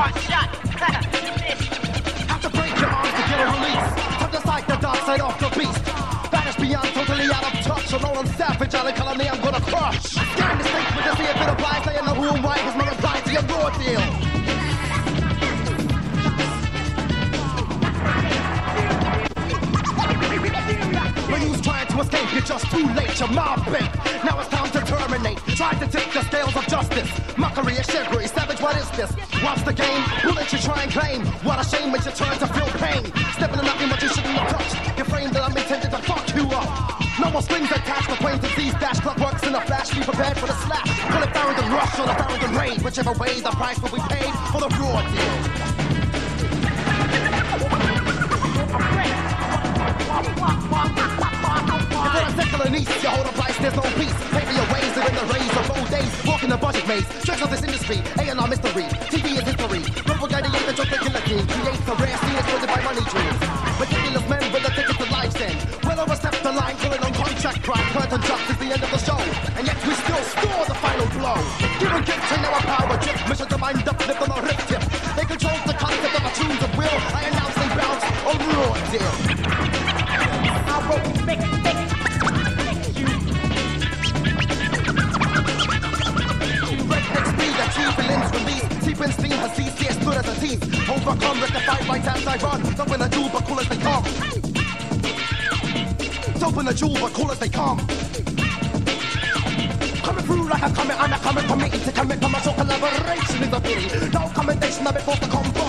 Hot shot. Have to break your arms to get a release. Put aside the dark side of the beast. Vanish beyond, totally out of touch. A rolling savage, all the color me I'm gonna crush. Know who raw deal. When you was trying to escape, you're just too late. You're mob bait. Now it's time to terminate. Try to tip the scales of justice. Mockery is chivalry. Savage, what is this? Watch the game. Who let you try and claim? What a shame when you turn to feel pain. Stepping in nothing what you shouldn't have touched. Your frame that I'm intended to fuck you up. No more strings attached. The plain disease dash clock works in a flash. Be prepared for the slash. Call it Farragon rush or the Farragon raid. Whichever way, the price will be paid for the raw deal. You're a secular niece, you hold a price, there's no peace. Pay your ways and in the rays of old days. Walk in the budget maze, tricks of this industry. A&R mystery, TV is history. Propagating the joke killer king. Creates a rare scene exploited by money dreams. Meticulous men with a ticket to life end. Well overstep the line, calling on contract crime. Curtain drops is the end of the show. And yet we still score the final blow. Give and give, chain our power trip. Mission to mind up, lift on a rip tip. They control the concept of a tunes of will. I announce they bounce on raw deal. Yes, stood as a team. Overcome, rectified by times I run. Don't win a jewel, but cool as they come. Don't win a jewel, but cool as they come. Coming through like a comet, I'm a comet, committed to commit, commercial collaboration is a pity. No commendation, I'm forced to combust.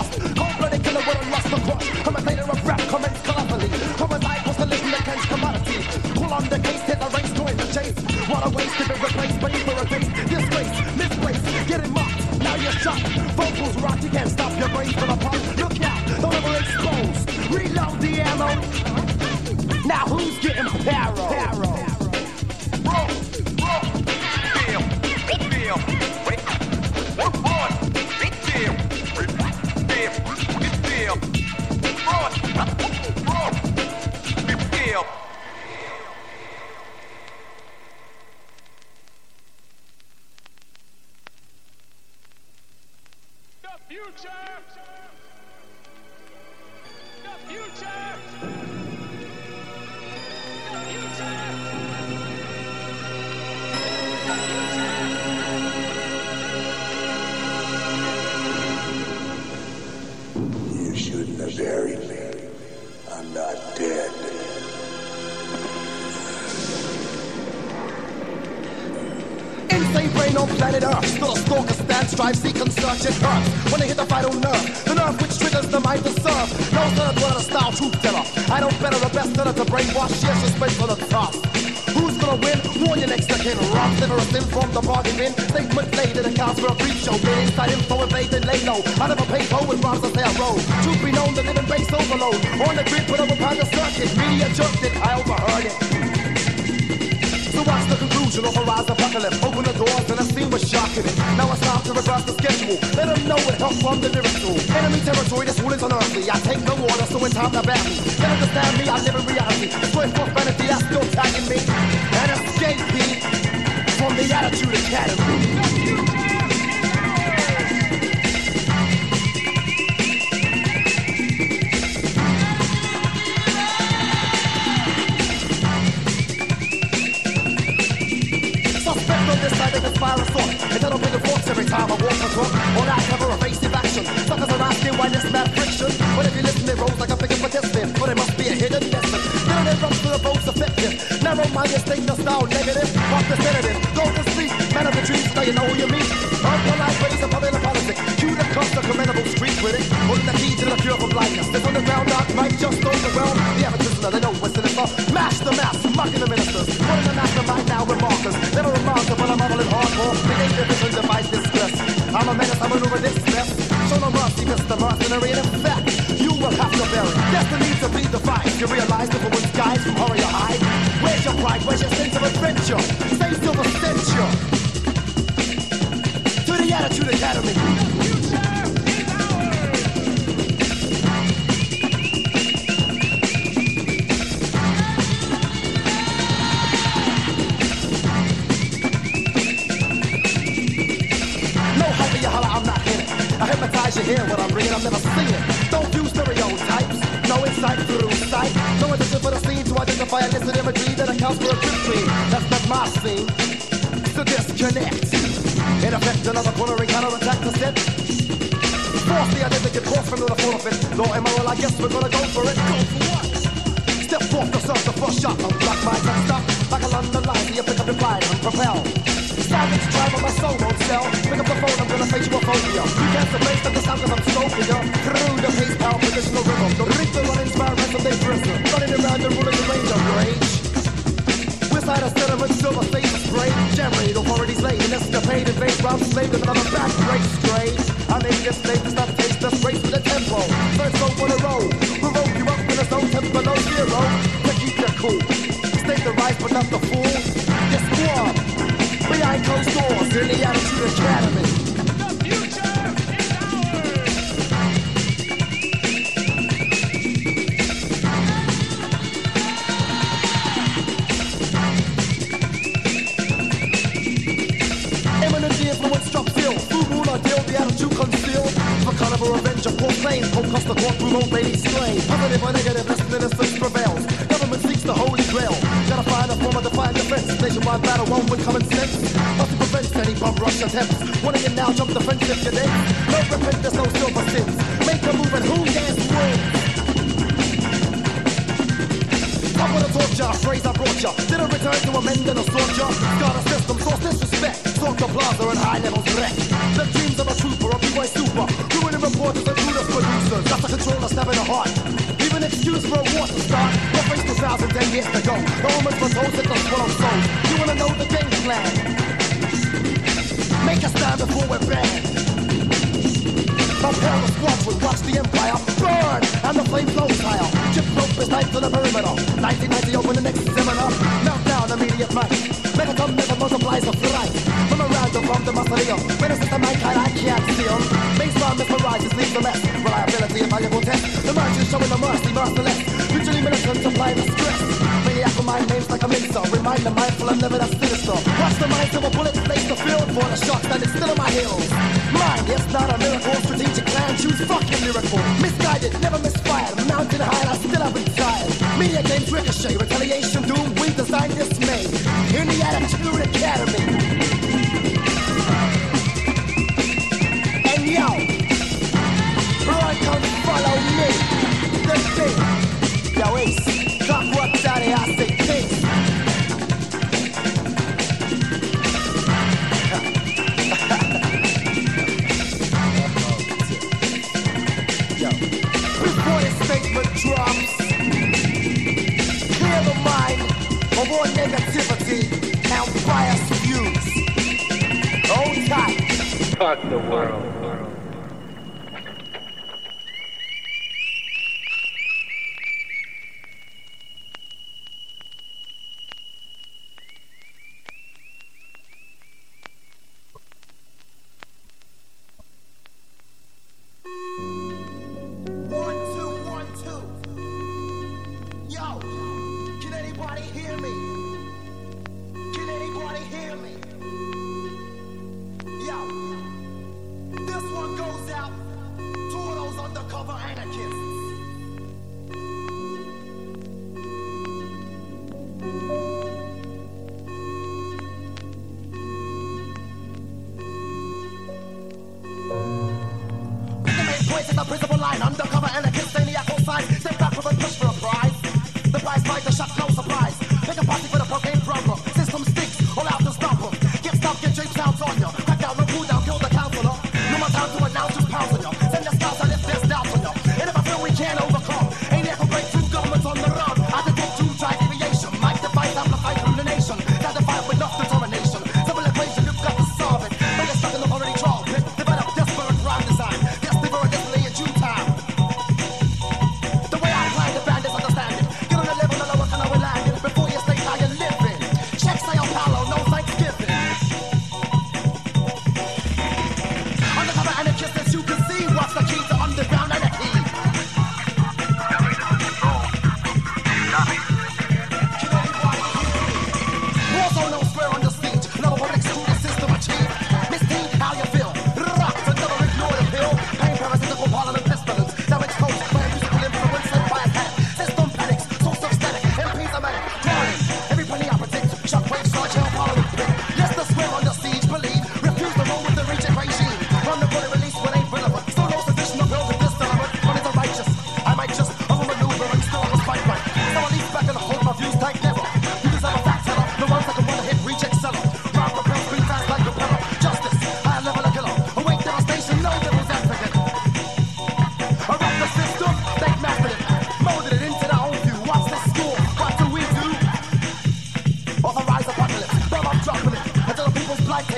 Order, so it's time to bat me. They understand me, I live in reality. It's for vanity that's still tagging me. And escape from the Attitude Academy. Conspire a thought. And the forks every time I walk the talk. All I cover evasive action. Suckers are asking why this mad friction. But if you it rolls like a big participant. But it must be a hidden lesson. Then it runs to the boats effective. Narrow minded, state the style negative. Pop the sedative. Go to sleep. Man of the trees, now you know who you meet. Unpolite ways of public politics. Cue the cost of commendable street critic. Holding the key to the cure for blindness. This underground dark might just overwhelm. The average listener, they know what's in it for. Mash the mass, mocking the ministers. Putting the mastermind now with markers. Never remarkable, I'm modeling hardcore. The game division divide this stress. I'm a menace, I maneuver this mess. Show no mercy, Mr. Mercenary. In you will have to it. Destiny to be defined. You realize the woman's guys from horror you hide. Where's your pride? Where's your sense of adventure? Stay still the censure. To the Attitude Academy. No hope in your holler, I'm not in it. I hypnotize you hear what I'm bringing, I've never seen no insight through sight. No addition for the scene to identify a listed imagery that accounts for a trip. That's not my scene. So disconnect. In effect, another cornering counterattack to set. Force the identical course from the forfeit. Though immoral, I guess we're gonna go for it. Go for what? Step forth to serve the a shot minds and stop. Like a London line, you pick up your pride and propel. Savage drive on my soul won't sell. Pick up the phone, I'm gonna face you a phobia. You can't face the sound cause I'm ya. Through the pace, power, positional rhythm. The rhythm running inspire ransom, they bristle. Running around and ruling the range of rage. Westside of sediment, silver face spray. Jam raid, authorities laid. An escapade, invade, round slave, and another back break straight. I made it slave to stop taste the race with a tempo. First go for the roll. Provoke you up in a zone, temp below zero. To keep you cool. Stay the right, but not the fool. Yes, squad. Behind closed doors in the Attitude Academy. Is ours. Eminent the the courtroom, old lady slain. Positive or negative, less than innocence prevails. Government seeks the holy grail. Gotta a form of defiant defense. Nationwide battle, one with common sense. To prevent any bomb rush attempts. Wanting it now, jump the fence if you dare. No repent, there's no silver sins. Make a move and who dares? Top of the torture, phrase I brought ya. Did a return to amend and assort ya. Got a system, source disrespect. Talk the plaza and high levels wreck. The dreams of a trooper, a B-boy super. Ruining reporters and Judas producers. That's a controller, stab in the heart. An excuse for a war to start. Your face 2010 years ago. The for those that don't swallow souls. You wanna know the game plan? Make a stand before we're banned. Propel the squadron, watch the empire burn, and the flame flows higher. Chip rope is knife to the perimeter. 1990 open the next seminar. Meltdown, immediate might. Megaton never multiplies the flight. Memorandum from the mausoleum. Menaces to mankind, I can't see see 'em. Baseline mesmerizes, leaves a mess. Reliability, a valuable test. The merchant showing the mercy, mind mixer. Remind the mindful and never that sinister. Watch the minds of a bullet place the field for the shots that is still in my heels. Mine, yes, not a miracle. Strategic plan, choose fucking miracle. Misguided, never misfired. Mountain high, I still haven't. Media games ricochet, retaliation, doom, we design dismay. In the Attitude Academy. Negativity and biased views. Hold tight. Fuck the world. The principal line.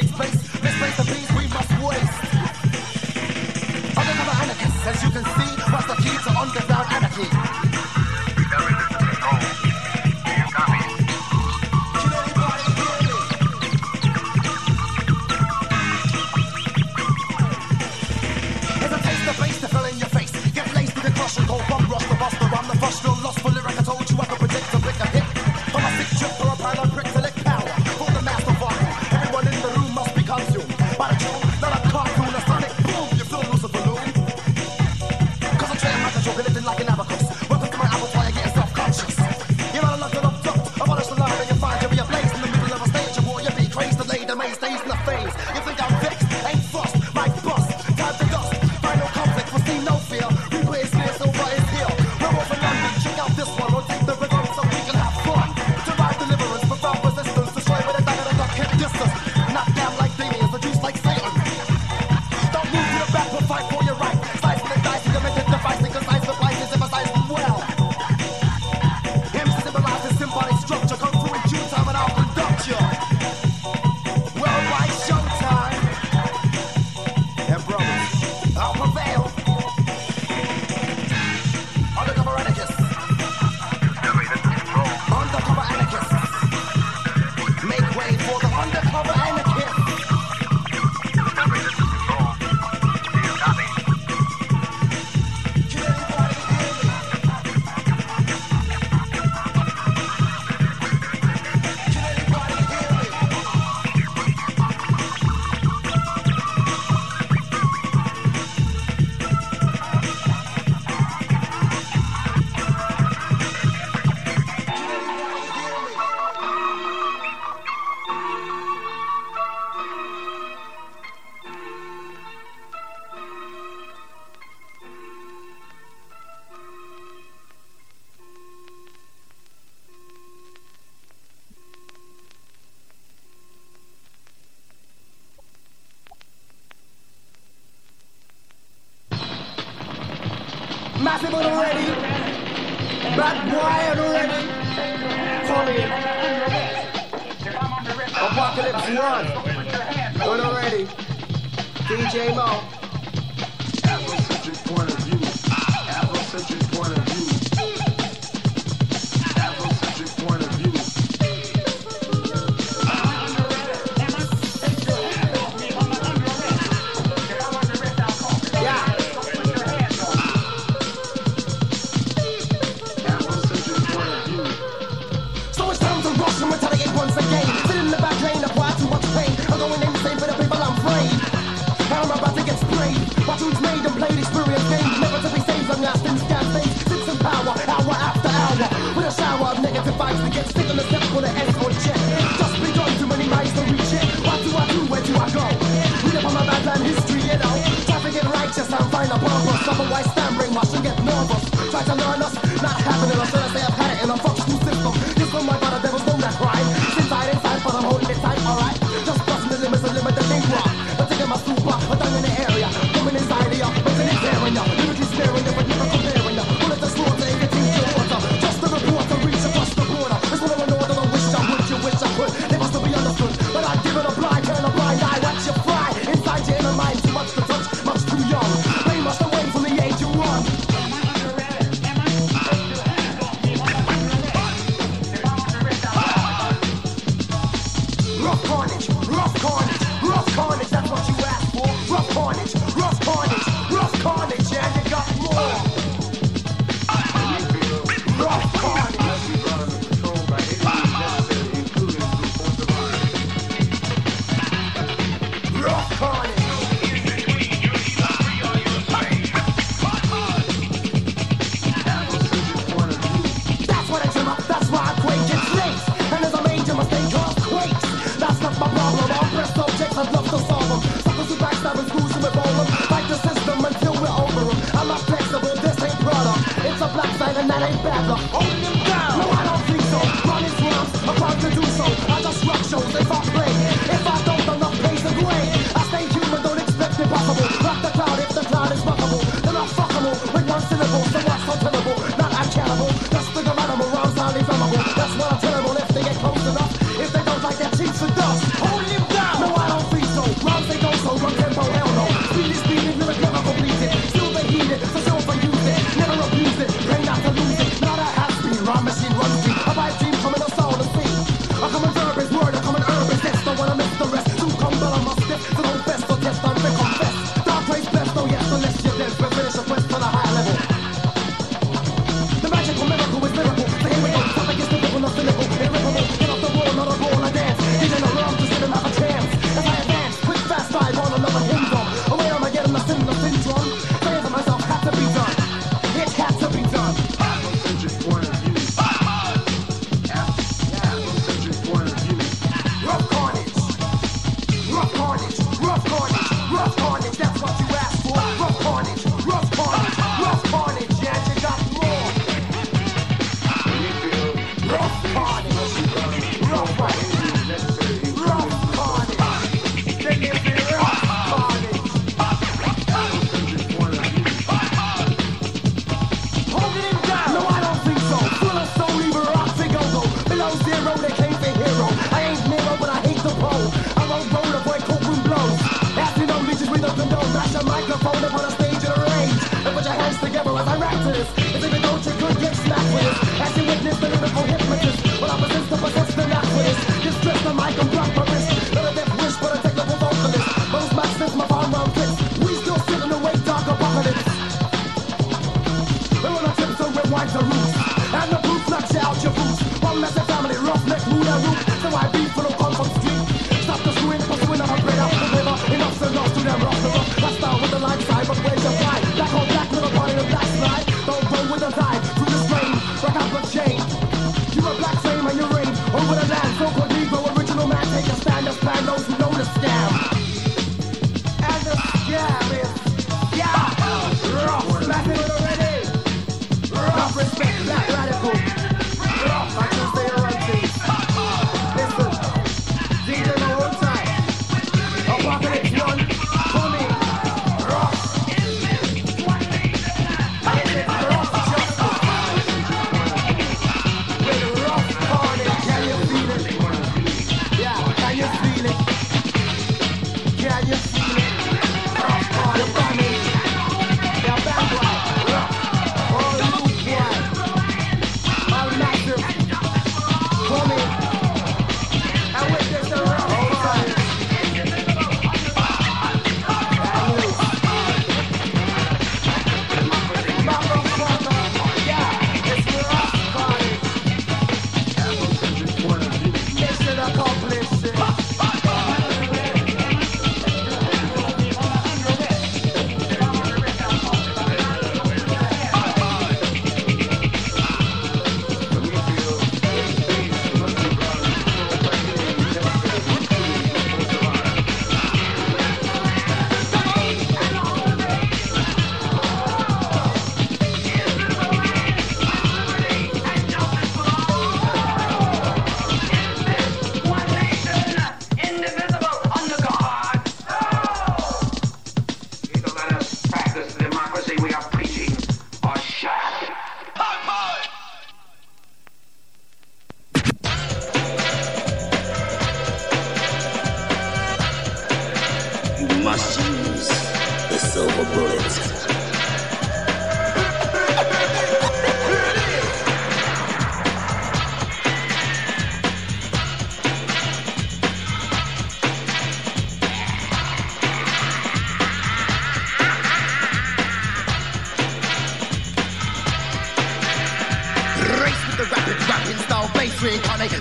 safe place. This place of things we must waste. I'm another anarchist, as you can see, whilst the keys are underground anarchy.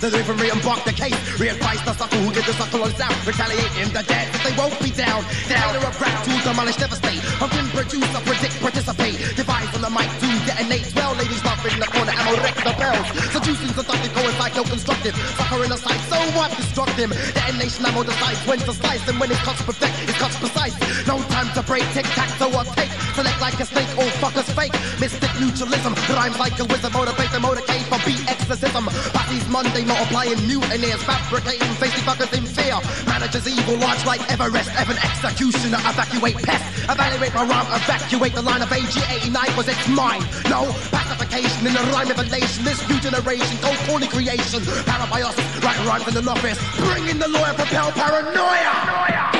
The delivery and bark the case. Readvise the sucker who get the sucker on sound. Retaliating the dead they won't be down. Down a rap to demolish devastate. Pumpkin producer predict participate. Devise on the mic to detonate. Well ladies love in the corner ammo wreck the bells. Seducing seductive coincide no constructive sucker in the sight so what? Destructive detonation ammo decides when to slice and when it cuts perfect it cuts precise. No time to break tic tac toe or take. Select like a snake all fuckers fake. Mystic neutralism rhymes like a wizard motivate the motorcade for beat exorcism Patty's Monday multiplying mutineers fabricating facey fuckers in fear. Managers evil large like Everest Evan executioner evacuate pest. Evaluate my rhyme evacuate the line of AG89 was it's mine. No pacification in the rhyme revelation this new generation cold corny creation. Parabiosis right rhymes in the office. Bring in the lawyer propel paranoia.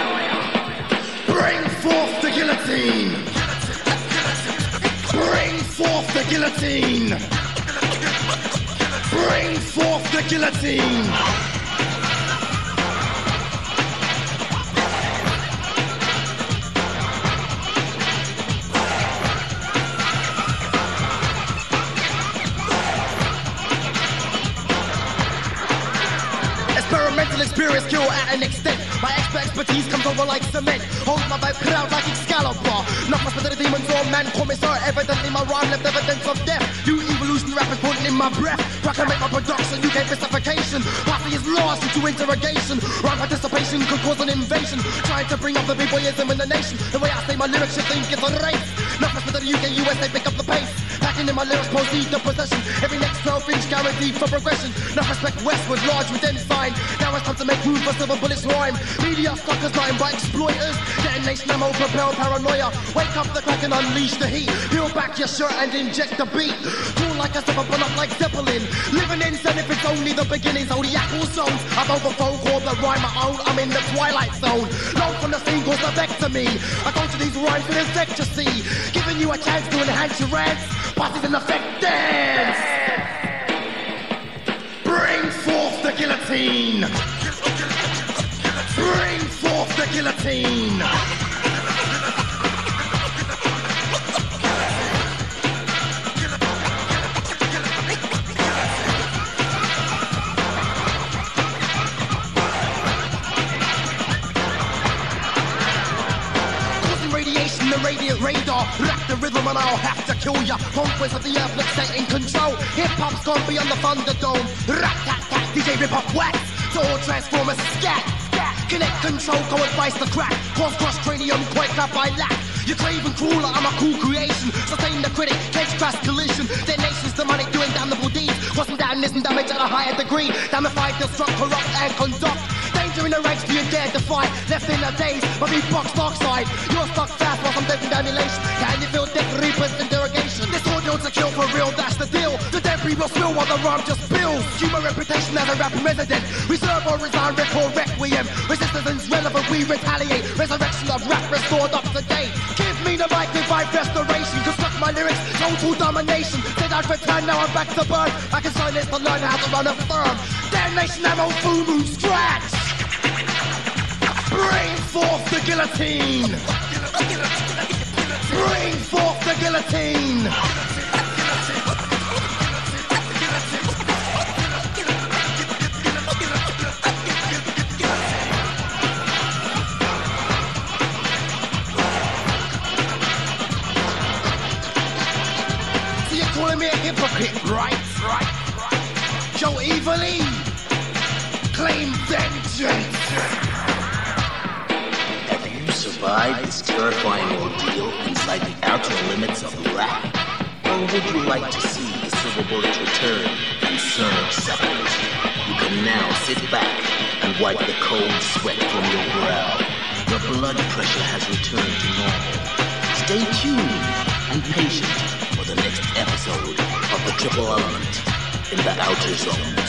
Bring forth the guillotine. Bring forth the guillotine! Bring forth the guillotine! Experimental experience cure at an extent. My expert expertise comes over like cement. Hold my vibe proud like Excalibur. Not much better demons or man commissar. Evidently my rhyme left evidence of death. New rapping putting in my breath. Proclamate my production, UK mystification. Posse is lost into interrogation. Rhyme participation could cause an invasion. Trying to bring up the b-boyism in the nation. The way I say my lyrics, you think it's a race. Not better the UK, US, they pick up the pace. Packing in my lyrics, proceed to possession. Every next 12 inch guaranteed for progression. No respect westward, large with then sign. Now it's time to make room for silver bullets rhyme. Media suckers lying by exploiters. Detonation ammo, propel paranoia. Wake up the crack and unleash the heat. Peel back your shirt and inject the beat. Cool like a step burn up like Zeppelin. Living in sin if it's only the beginning. Zodiac songs. I'm over phone call the rhyme my own. I'm in the twilight zone. Low from the scene goes the vector me. I go to these rhymes for this see. Giving you a chance to enhance your rants. Parties in effect dance. Bring forth the guillotine. Bring forth the guillotine. Radiant radar. Rack the rhythm and I'll have to kill ya. Conquest of the earth, let's stay in control. Hip hop's gone beyond the Thunderdome. Rat tat tat, DJ rip up wax. All transformers scat. Connect control, go advice the crack. Cross cross cranium, quake up by lack. You're craving crueler, I'm a cool creation. Sustain the critic, catch crash collision. Detonation's the money doing damnable deeds. Causing damnation, damage at a higher degree. Damnified, destruct, corrupt, and conduct. Danger in the ranks, do you dare defy? Left in the days, but be box dark side. You're stuck fast while I'm taking annihilation. Can you feel death reapers interrogation? This audio's a kill for real, that's the deal. The debris will spill while the rhyme just spills. Human reputation as a rapping resident. Reserve or resign, record requiem. Resistance relevant, we retaliate. Resurrection of rap restored up to date. Give me the mic, revive restoration. Construct my lyrics, total domination. Said I'd return, now I'm back to burn. I can silence to learn how to run a firm. Damnation, ammo, fumu, scratch. Bring forth the guillotine! Bring forth the guillotine! So you're calling me a hypocrite, right? Right, right. Joe Evilly, claim vengeance! Survived this terrifying ordeal inside the outer limits of rap? Or would you like to see the silver bullets return and serve separation? You can now sit back and wipe the cold sweat from your brow. Your blood pressure has returned to normal. Stay tuned and patient for the next episode of the Triple Element in the Outer Zones.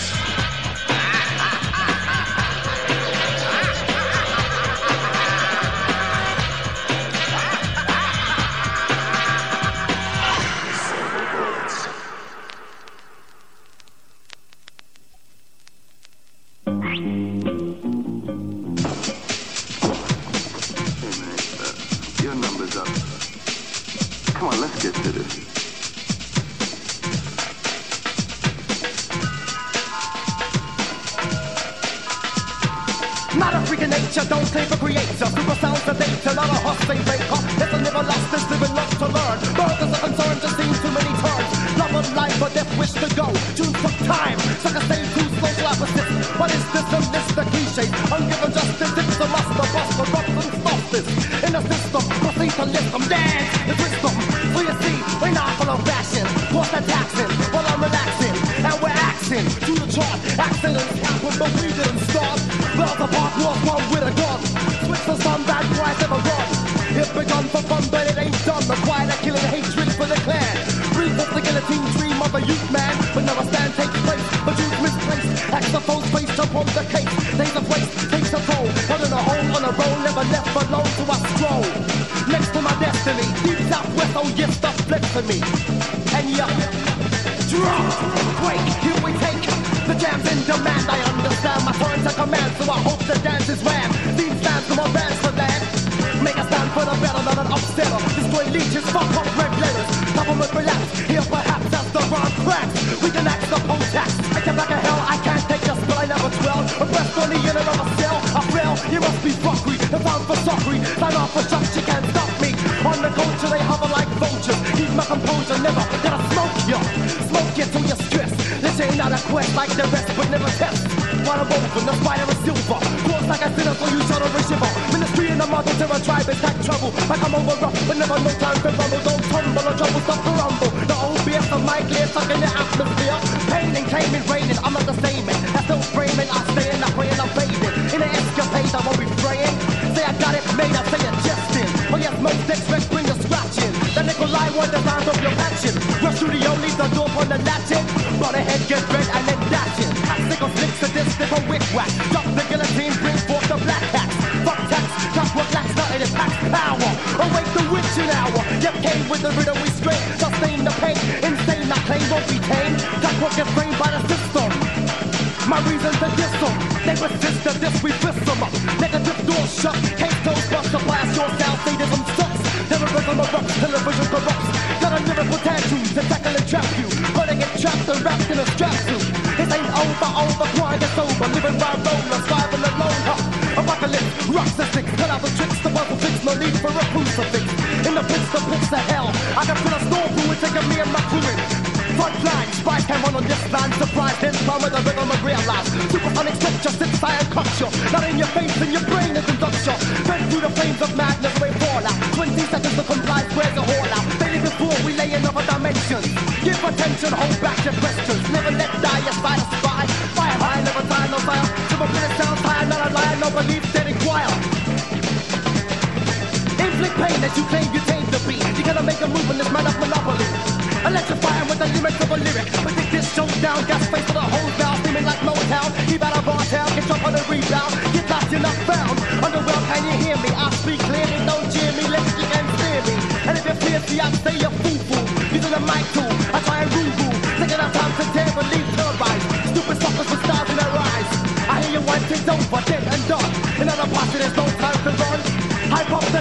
Bring the scratching. The Nikolai one designs of your passion. Rush studio leaves the door on the latching. Run ahead, get red and then dashing. Sickle flicks the disc, stick a wick whack. Drop the guillotine, bring forth the black hat. Fuck tax, that's what lacks nothing, it packs power. Awake the witching hour. Yep, came with the rhythm we straight. Sustain the pain, insane, I claim won't be tame. That's what gets framed by the system. My reasons to diss them. They resist the diss, we fist them up. Negative doors shut, case closed, bust the blast, your style, sucks. Terrorism erupts, television corrupts. Got a lyrical tattoo to tackle and trap you. Gonna get trapped and wrapped in a strap suit. It ain't over, over, quiet, it's over. Living by roller, surviving alone, huh? Apocalypse, rocks and sticks, cut out the tricks, the puzzle fix, no need for a crucifix. In the pits of hell. I can feel a storm brewing, taking me and my crew in. Front line, spy cam on this line, surprise, then with a rhythm of realize. Supersonic structure, sits high and culture. Not in your face, in your brain is induction. Burn through the flames of madness, Give hold back your questions. Never let die, your spider spy. Fire high, never die, no fire. Super minute sounds high, not a liar, no belief, dead inquire. Inflict pain as you claim you tame the beat. You gotta make a move in this man of monopoly. Electrifying with the limits of a lyric. Predict this showdown, gas face for the whole down. Feeling like Motown. Keep out of our town, get up on the rebound. Get lost, you're not found. Underworld, can you hear me? I speak clearly, don't cheer me, let's you can steer me. And if you're fierce, I say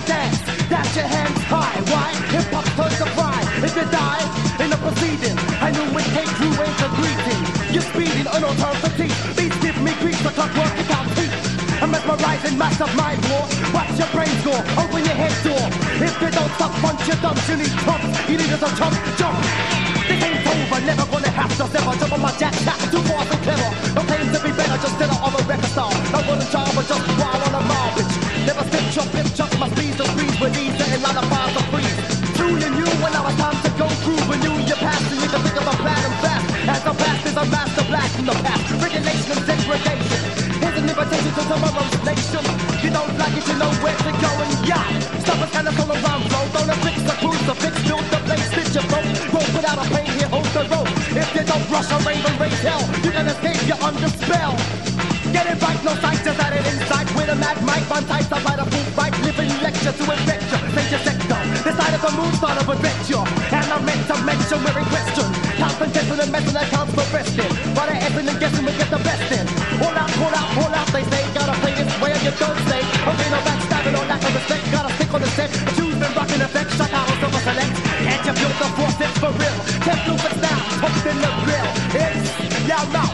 dance, dash your hands high. Why? Hip hop turns to pride. If you die in the proceeding, I knew it came through ain't a greeting. You're speeding, unknown term fatigue. Beats give me grief, the clock working out teeth. I'm mesmerizing, mass of mind war. Watch your brain go, open your head door. If you don't stop, punch your thumbs, you need trumps. You need us a jump, jump. This ain't over, never gonna have to ever jump on my jack. Too far, from the past. Regulation and segregation. Here's an invitation to tomorrow's nation. You don't like it, you know where to go and yeah. Stop us kind of on the round flow. Don't affix the crucifix, build the place, stitch your boat. Roll without a pain, here hold the rope. If you don't rush a rave and raise hell, you can escape, you're under spell. Get it right, no sight, just add it inside with a mad mic, one tight, I write a boot right, living lecture to infect you, take your sector. The side of the moon, thought of adventure, and I meant to mention we're in question. Confidence counts for y'all mouth.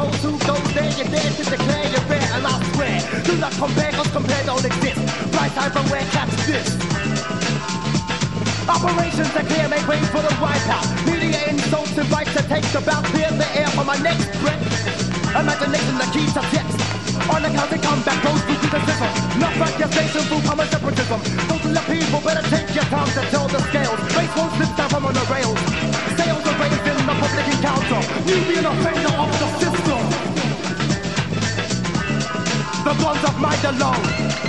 I who goes there, you dare to declare you're fair, and I swear. Do not compare, cause compare don't exist. Right time from where catch this. Operations are clear, make way for the wipeout. Media insults invite to take the bout, clear the air for my next breath. Imagination the key to text. On the count, they come back, goes through criticism. Not accusation through common separatism. Those in the people better take your time to tell the scales. Race won't slip down from on the rails. Sales are raised in the public encounter. You be an offender of the system. Guns of mind alone.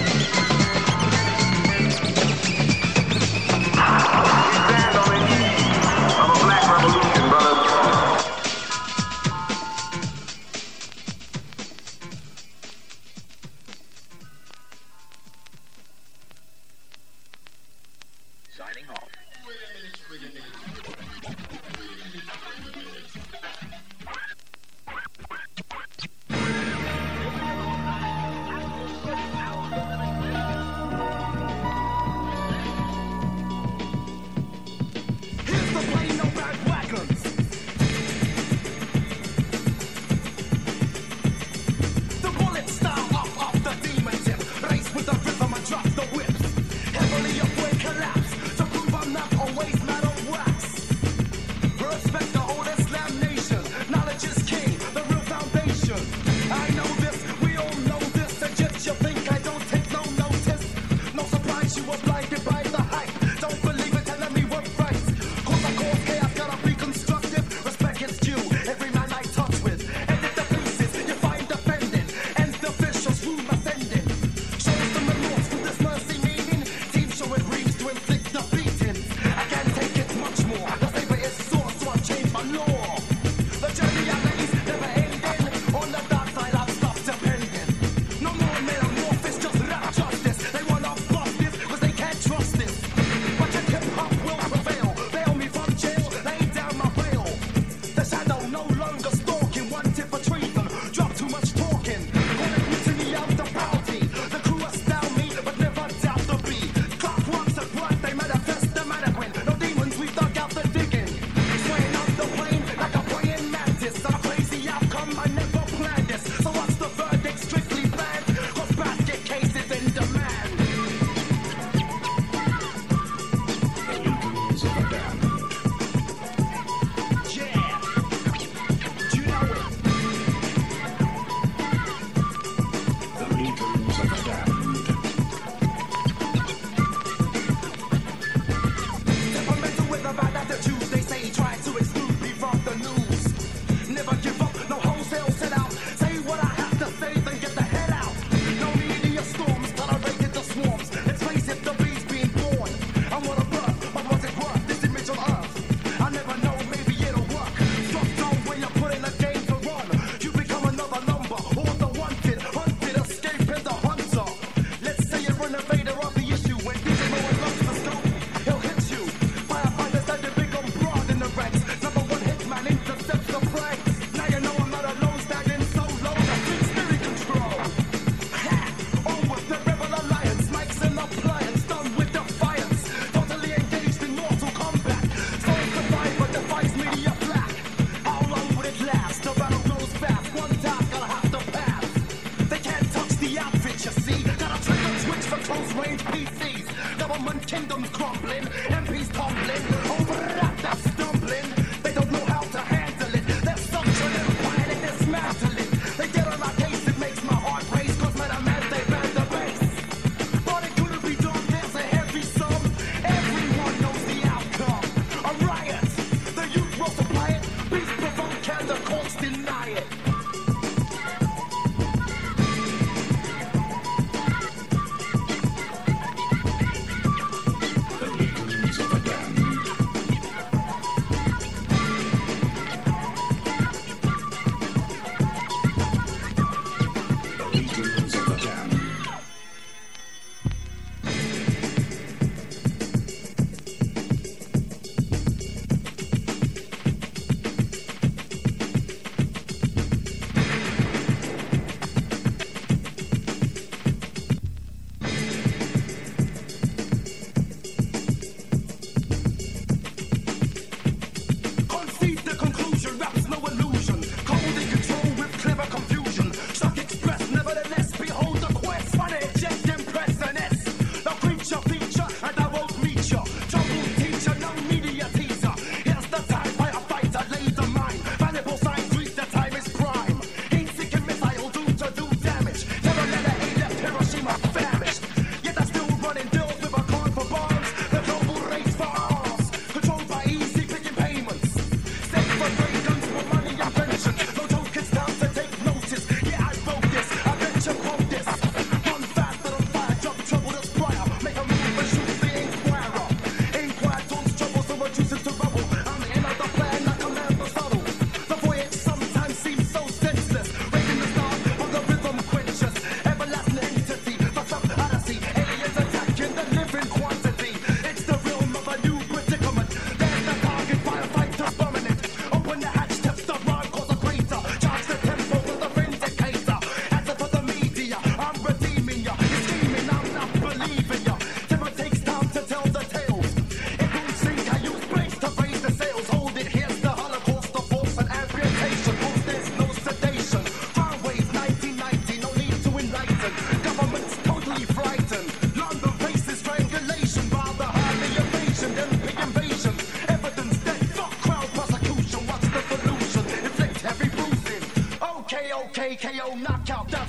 KO knockout.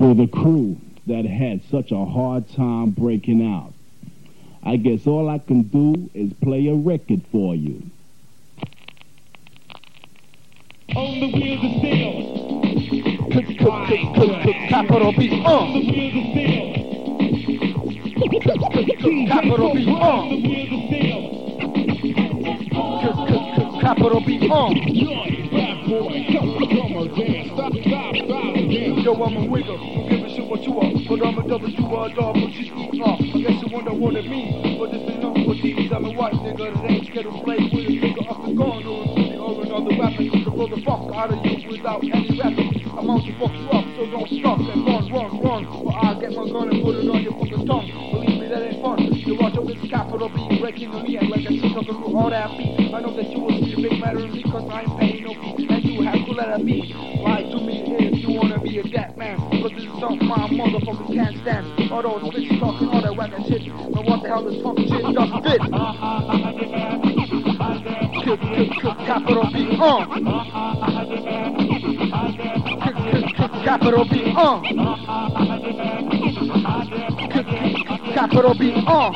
For the crew that had such a hard time breaking out. I guess all I can do is play a record for you. On the wheels of steel. Capital B, uh. On the wheels of steel. Capital B, uh. On the wheels of steel. Capital B, uh. Yo, I'm a wigger. Don't give a shit what you are. But I'm. I guess you wonder what it means. But this ain't nothing but these. I'm a white nigga that ain't scared to play with a nigga up and or a city or another rapper. To blow the fuck out of you without any rapping. I'm out to fuck you up, so don't stop and run, run, run. Or I'll get my gun and put it on your fucking tongue. Believe me, that ain't fun. You watch over this capital B breaking on me and like a shit talking through all that beat. I know that you will see a big matter in me cause I ain't paying no fee. To let it be. Lie to me if you wanna be a dead man. Cause this is something my motherfucker can't stand. All those bitches talking all that and shit. But what the hell this fucking shit doesn't fit? Kick, kick, kick, capital B, uh. Kick, kick, kick, capital B, uh. Kick, kick, kick, capital B, uh.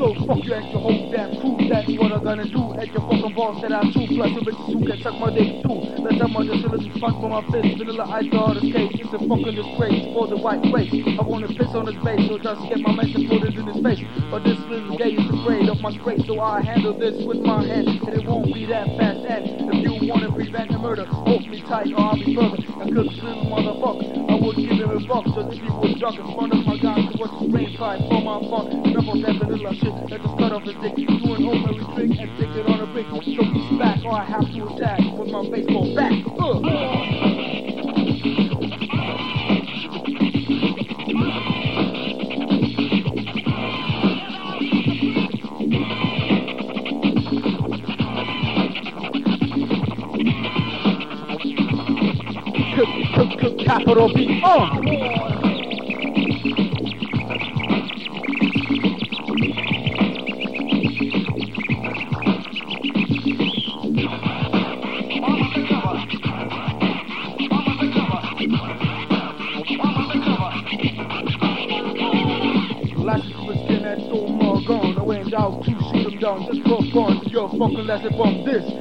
So fuck you and your whole damn crew. That's what I'm gonna do. At your fucking boss that I'm true. Plus the bitches who can suck my dick too. Let them just a little fun for my fist. Vanilla ice all the cake. It's a fucking disgrace for the white race. I wanna piss on his face, so just get my message put it in his face. But this little gay is afraid of my grace, so I handle this with my hand, and it won't be that fast. And if you wanna prevent the murder, hold me tight or I'll be further. And cause this little motherfucker, Give him a buck. So if he was drunk in front of my guys, what's his brain pipe for my fun? Enough of that vanilla shit, let just cut off his dick. Do an ordinary trick and stick it on a brick. So he's back, or I have to attack with my baseball bat. Ugh. To shoot him down just for fun. You're fucking lesson from this.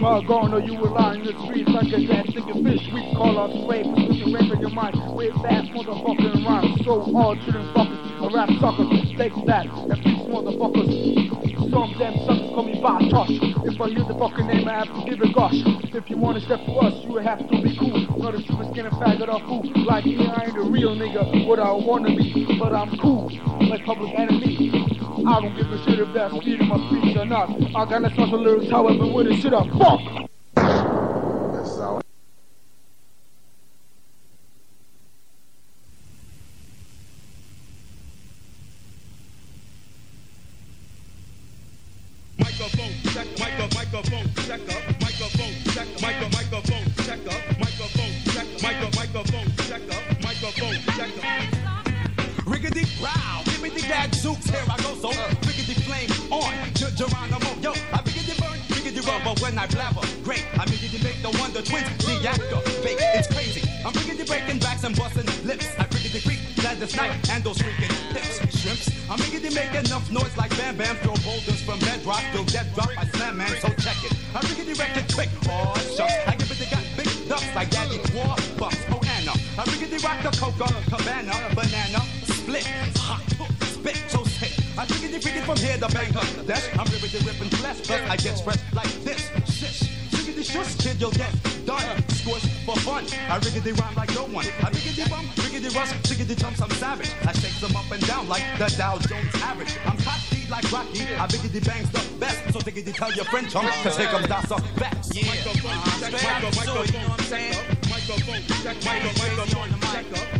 My gone or you will lie in the streets like a dead sinking fish. We call out straight, prescription rape in your mind. We're fast motherfucking rhyme. So hard shouldn't fuck a rap sucker. Take that and these motherfuckers. Some damn suckers call me by Bartosh. If I hear the fucking name, I have to give a gosh. If you wanna step to us, you have to be cool. Not a super skin and faggot or fool. Like me, I ain't a real nigga. What I wanna be, but I'm cool. Like public enemy. I don't give a shit if that's in my speech or not. I got a special lyrics, however, with a shit up. Fuck! That's all. Microphone check, micro, microphone check up, microphone check, micro, microphone check up, microphone check, micro, microphone check up, microphone check up. Riggedy row, give me the gadzooks, here I go, so uh, riggedy flame on, Ger- Geronimo, yo, I riggedy burn, riggedy rubber when I blabber, great, I riggedy make the wonder twins, the actor, fake, it's crazy, I'm riggedy breaking backs and busting lips, I riggedy creep, Gladys Knight, and those freaking hips, shrimps, I'm riggedy make enough noise like Bam Bam, throw boulders from bedrock, you'll get dropped by Slam Man, so check it, I riggedy wreck it quick, oh shucks, I give it the got big ducks like Daddy War Bucks, oh Anna, I riggedy rock the Coca, uh, Cabana, banana, split, hot, spit, so sick. I trickety freaking from here to Bangladesh. I'm ripping the ripping flesh, plus I get fresh like this. Shish, trickety shush, kid, you'll get done. Squish for fun. I riggedy rhyme like no one. I riggedy bum, riggedy rush, chickety jumps, I'm savage. I shake them up and down like the Dow Jones average. I'm cocky like Rocky. I riggedy bangs the best. So riggedy tell your friend chum to take them down some backs. Yeah, Microphone check, micro, microphone check up, microphone check, micro,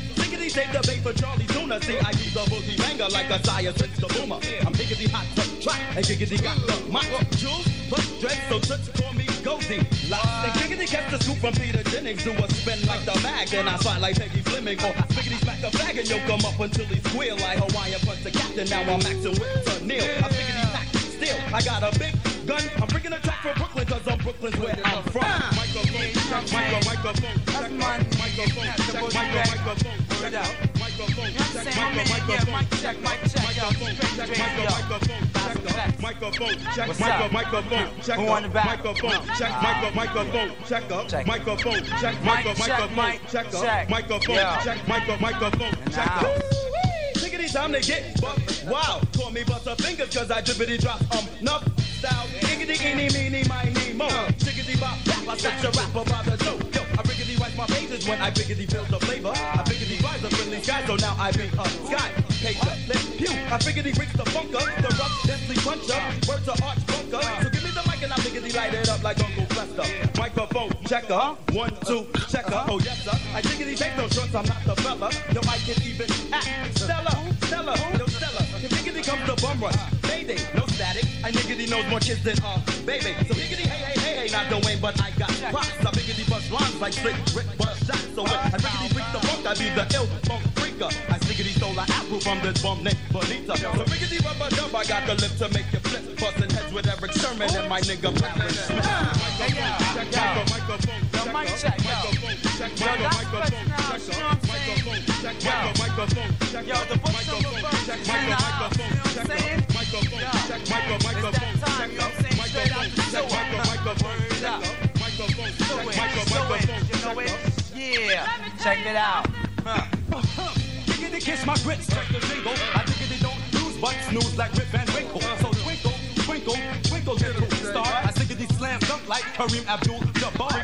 Siggity save the bait for Charlie Tuna. see I do the boogie banger like a tire switch the boomer. I'm giggity hot to track and giggity got the mic. Jules plus dread, so touch call me Goldie. Lots and giggity gets the scoop from Peter Jennings. Do a spin like the mag, then I slide like Peggy Fleming. Or spiggity smack the bag and yoke him up until he squeal like Hawaiian punch the captain. Now I'm maxing with to Neil. I spiggity pack still. I got a big gun. I'm bringing a track from Brooklyn cause I'm Brooklyn's where I'm from. Microphone, check, micro, microphone, check, microphone, check, micro, microphone, check. Microphone, check, micro, microphone, check, microphone, check, micro, check microphone, check. Microphone, check, micro, microphone, check. Microphone, check, micro, microphone, check microphone, check, micro, microphone, check. Microphone, check, micro, microphone, check time to get buck wow. Call me Butterfingers cause I drippity drop um nuff style. Iggity eeny meeny miny mo. Chickity bop bop. I set your rapper by the dope. Yo, I riggedy wipe my pages when I biggity feel the flavor. I biggity rise up in the sky so now I be a sky pager. Let pew. I figured he brings the funker. The rough deathly puncher. Words are arch bunker. So give me the mic and I biggity light it up like Uncle Fester. Microphone checker. One, two, checker. Oh yes sir. I biggity take no shorts. I'm not the fella. Yo, I can even act. Stella, Stella, no Stella. If higgity comes the bum rush, Mayday, no static. I niggity knows more kids than uh baby. So higgity hey hey hey hey, not Dwayne, but I got props. I biggity bust lines like slick Rick bust shots. So when I riggity freak the funk, I be the ill funk freaker. I stiggity stole an apple from this bum named Bonita. So riggity rubber dub, I got the lip to make you flip. Busting heads with Erick Sermon and my nigga Clarence Smith. Microphone, microphone, Yo, mic check, yo. microphone, check, Yo, that's microphone, fresh now, check, you know what I'm saying? microphone, check, microphone, check, the books on the microphone, check, is in the house, you know what I'm saying? microphone, check, microphone, that time, you know what I'm saying? Straight out the check, microphone, check, microphone, check, it, micro, so it, microphone, check, it? Yeah, check it out. Huh. Diggity kiss my grits, check the jingle. I diggity don't lose, but snooze like Rip Van Winkle. So twinkle, twinkle, twinkle, little star. I diggity slam dunk like Kareem Abdul-Jabbar.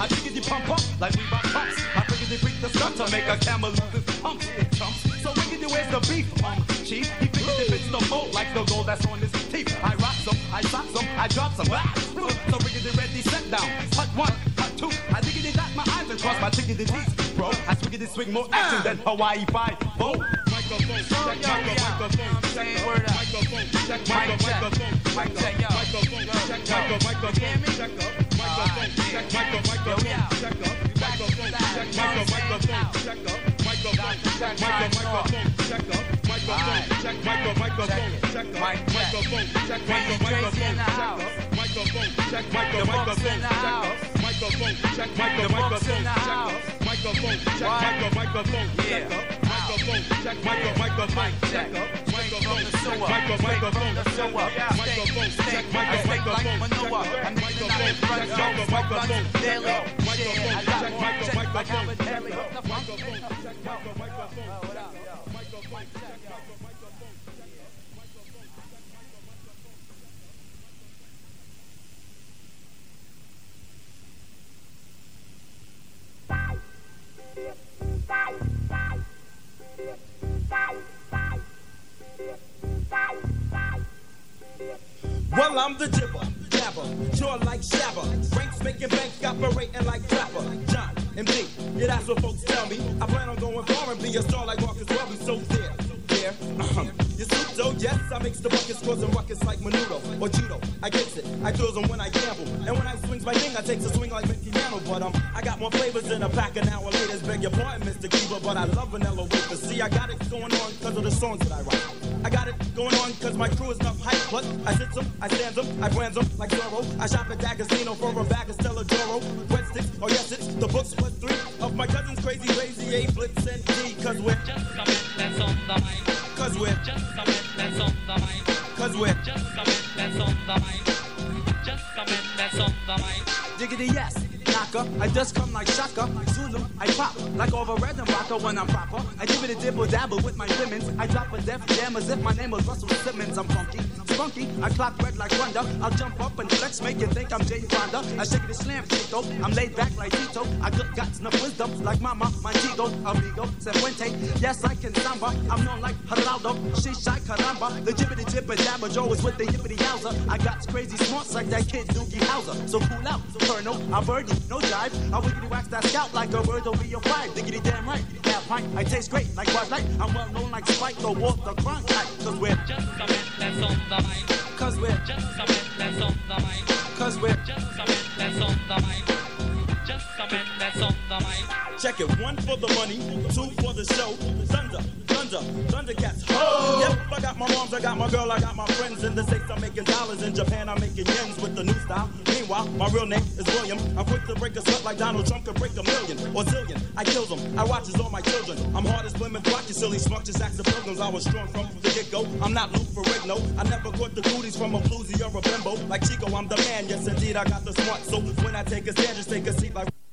I diggity pump up like we bump pumps. I diggity freak the stunt to make a camel lose his pumps. Chumps. So wiggity, where's the beef, um, chief? He fixed it, fits the mold like the gold that's on his teeth. I rock some, I sock some, I drop some. Ah, so wiggity ready, set down. Hut one, hut two. I diggity dot my eyes and cross my tiggity teeth, bro. I swiggity swing more action than Hawaii five. Oh, microphone, yo, yeah, you know what I'm saying? Word up. microphone, check, Mic check. Mic check, microphone, check, yo. micro, microphone, hear me? check up, microphone, check, yeah. micro, microphone, we out. check up, back microphone, check, you know micro, what I'm saying? microphone, check microphone, check, Jack micro, Ryan off. microphone, check microphone, check, microphone, Check it. check up, Mic check. microphone, check, Crazy micro, Tracy in microphone, check house. up, microphone, check, micro, The Bucks microphone, in the check house. up, microphone, check, micro, The Bucks microphone, in the check house. up, microphone, check, What? micro, microphone, check Yeah. up, microphone, check, microphone, Mic check. check up, Straight from the sewer. micro, Straight from microphone, check sewer. up, Yeah. Microphone, check, micro, I steak like microphone, check up, I'm mixing up microphone, check, micro, microphone, check up, microphone, I got check, more micro, checks like microphone, check up, What the fuck? microphone, check, micro, microphone, Oh, what up, yo? microphone, Well, I'm the jibber, jabber, jaw like Shabba. Ranks making bank, operating like Trapper. John, and MD, yeah, that's what folks tell me. I plan on going far and be a star like Marcus Welby, so there, uh-huh. You so yes, I makes the buckets causing ruckus like Menudo or Judo. I gets it, I throws them when I gamble. And when I swings my thing, I takes a swing like Mickey Mantle. But um, I got more flavors than a pack of hour laters. Beg your pardon, Mr. Keeper, but I love vanilla wafers. See, I got it going on because of the songs that I write. I got it going on because my crew is not hype. But I sit them, I stand them, I brands them like Zorro. I shop at D'Agostino for a bag of Stella D'oro. Breadsticks, oh yes, it's the books plus three of my cousins, Crazy Crazy A, Blitz, and D. Cause we're Just minute, that's on the mic. Cause we're Just a that's on the mic. Cause we're Just a that's on the mic. Just a that's on the mic. Diggity yes, knocker. I just come like Shaka. Zulu, I pop like over red and rocker when I'm proper. I give it a dibble dabble with my women's. I drop a death jam as if my name was Russell Simmons. I'm funky, spunky. I clock red like Wonder. I'll jump up and flex, make you think I'm Jay Fonda. I shake it a slam, Chico. I'm laid back like Tito. I got guts, enough wisdom like Mama, my Tigo, amigo, Sefuente. Yes, I can samba. I'm known like Geraldo, Shishai Caramba. The jibbity jibber jabber Joe is with the yippity yowzer. I got crazy smarts like that kid Doogie Howser. So cool out, so Colonel. Burn you, no jive. I wiggity wax that scalp like a bird over your five. Diggity damn right. Have pint. I taste great like Bud Light. I'm well known like Spike or Walter Cronkite. Cause we're just a man that's on the. Cause we're just man that's on the mic. Cause we're just man that's on the mic. Just that's on the mic. Check it, one for the money, two for the show. Thunder, thunder, thundercats. Ho! Yep, I got my moms, I got my girl, I got my friends in the States. I'm making dollars in Japan, I'm making yens with the new style. Meanwhile, my real name is William. I'm quick to break a sweat like Donald Trump could break a million or zillion. I kills them, I watches all my children. I'm hard as Plymouth Rock, you silly smucks, acts of pilgrims. I was strong from the get go. I'm not Luke Ferrigno. I never caught the cooties from a bluesy or a bimbo. Like Chico, I'm the man, yes indeed, I got the smart. So when I take a stand, just take a seat by